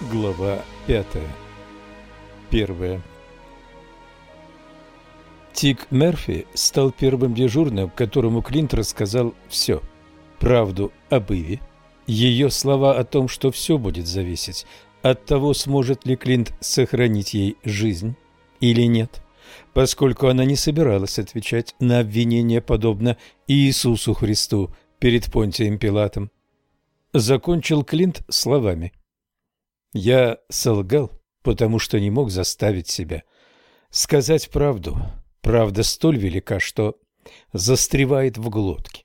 Глава пятая. Первая. Тик Мерфи стал первым дежурным, которому Клинт рассказал все. Правду об Иве, ее слова о том, что все будет зависеть от того, сможет ли Клинт сохранить ей жизнь или нет, поскольку она не собиралась отвечать на обвинения, подобно Иисусу Христу перед Понтием Пилатом. Закончил Клинт словами – я солгал, потому что не мог заставить себя сказать правду. Правда столь велика, что застревает в глотке.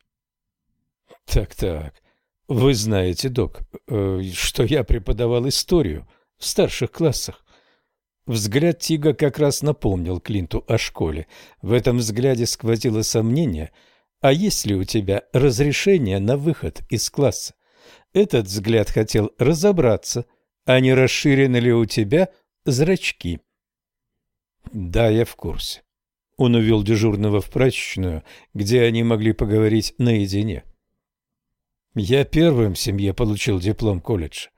Так-так, вы знаете, док, э, что я преподавал историю в старших классах. Взгляд Тига как раз напомнил Клинту о школе. В этом взгляде сквозило сомнение, а есть ли у тебя разрешение на выход из класса? Этот взгляд хотел разобраться – а не расширены ли у тебя зрачки? Да, я в курсе. Он увел дежурного в прачечную, где они могли поговорить наедине. Я первым в семье получил диплом колледжа,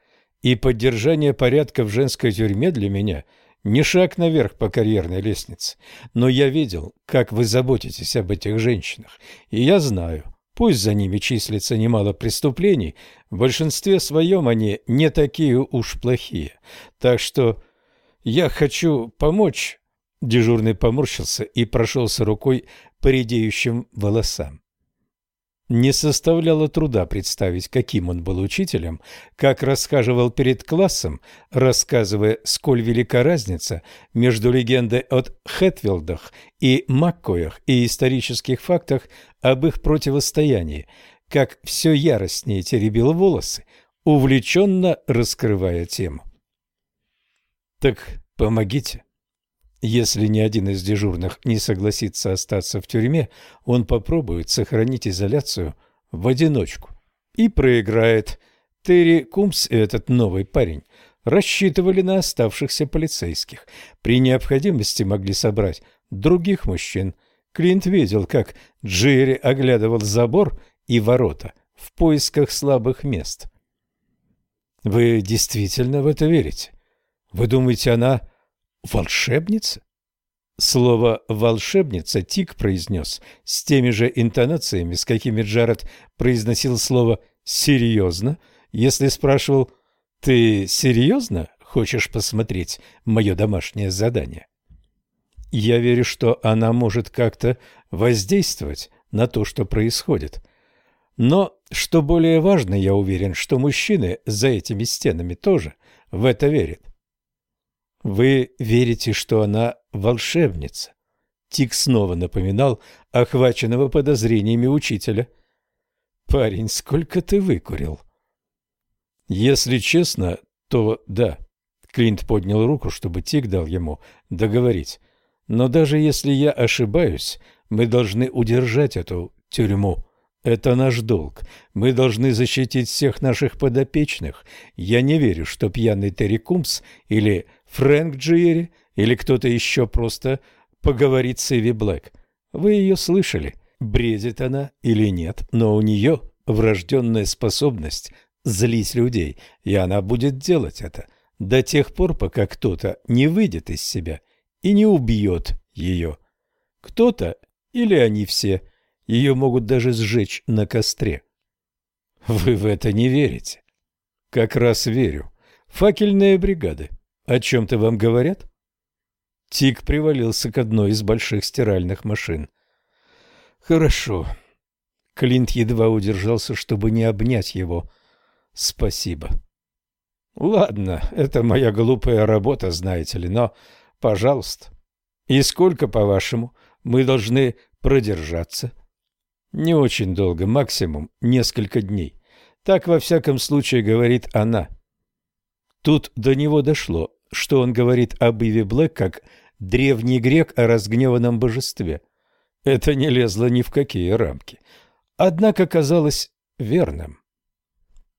и поддержание порядка в женской тюрьме для меня не шаг наверх по карьерной лестнице. Но я видел, как вы заботитесь об этих женщинах, и я знаю, Пусть за ними числится немало преступлений, в большинстве своем они не такие уж плохие. Так что я хочу помочь. Дежурный поморщился и прошелся рукой по редеющим волосам. Не составляло труда представить, каким он был учителем, как расхаживал перед классом, рассказывая, сколь велика разница между легендой от Хэтфилдах и Маккоях и исторических фактах об их противостоянии, как все яростнее теребил волосы, увлеченно раскрывая тему. «Так помогите», если ни один из дежурных не согласится остаться в тюрьме, он попробует сохранить изоляцию в одиночку и проиграет. Терри Кумс и этот новый парень рассчитывали на оставшихся полицейских. При необходимости могли собрать других мужчин. Клинт видел, как Джерри оглядывал забор и ворота в поисках слабых мест. «Вы действительно в это верите? Вы думаете, она волшебница? Слово «волшебница» Тик произнес с теми же интонациями, с какими Джаред произносил слово «серьезно», если спрашивал «Ты серьезно хочешь посмотреть мое домашнее задание?» Я верю, что она может как-то воздействовать на то, что происходит. Но, что более важно, я уверен, что мужчины за этими стенами тоже в это верят. Вы верите, что она волшебница? Тик снова напоминал охваченного подозрениями учителя. Парень, сколько ты выкурил? Если честно, то да. Клинт поднял руку, чтобы Тик дал ему договорить. Но даже если я ошибаюсь, мы должны удержать эту тюрьму. Это наш долг. Мы должны защитить всех наших подопечных. Я не верю, что пьяный Терри Кумс или Фрэнк Джиери или кто-то еще просто поговорит с Иви Блэк. Вы ее слышали, бредит она или нет, но у нее врожденная способность злить людей, и она будет делать это до тех пор, пока кто-то не выйдет из себя и не убьет ее. Кто-то или они все – ее могут даже сжечь на костре. Вы в это не верите? Как раз верю. Факельные бригады. О чем-то вам говорят? Тик привалился к одной из больших стиральных машин. Хорошо. Клинт едва удержался, чтобы не обнять его. Спасибо. Ладно, это моя глупая работа, знаете ли, но, пожалуйста. И сколько, по-вашему, мы должны продержаться? Не очень долго, максимум несколько дней. Так, во всяком случае, говорит она. Тут до него дошло, что он говорит об Иве Блэк как древний грек о разгневанном божестве. Это не лезло ни в какие рамки. Однако казалось верным.